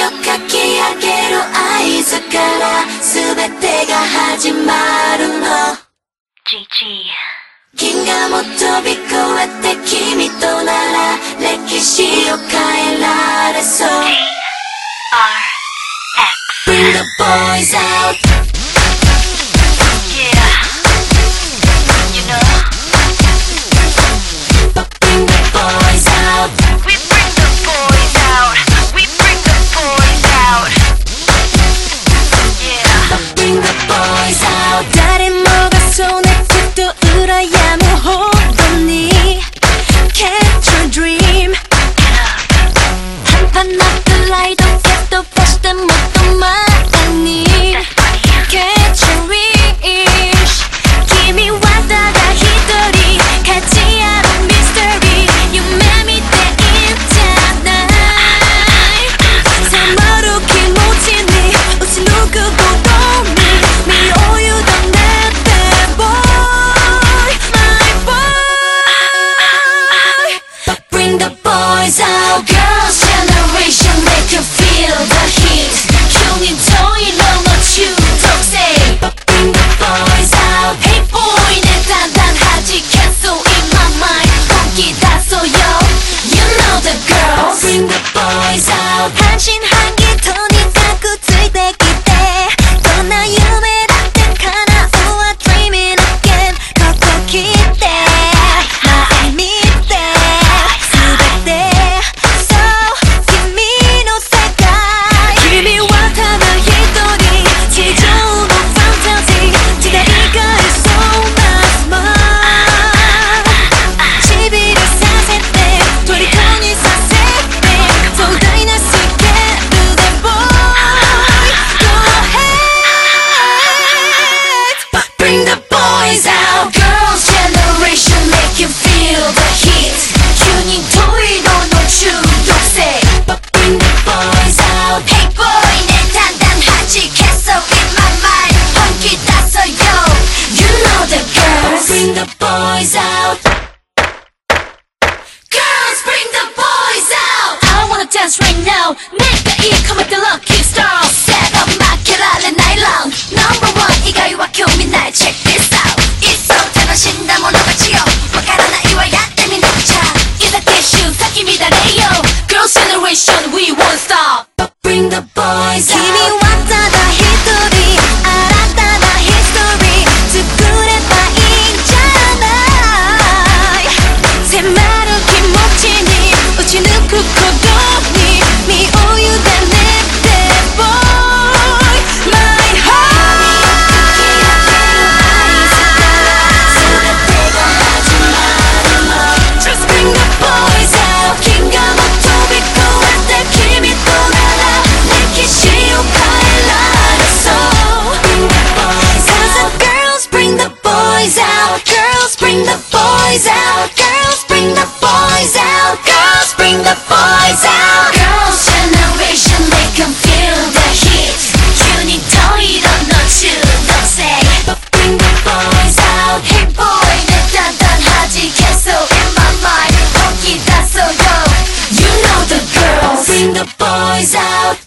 をかき上げる合図から全てが始まるの。銀河も飛び越えて君となら歴史を変えられそう。T.R.X Bring the boys out. Bring the boys out. the boys out.